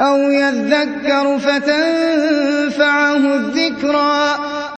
أَوْ يَذَّكَّرُ فَتَنفَعَهُ الذِّكْرَىٰ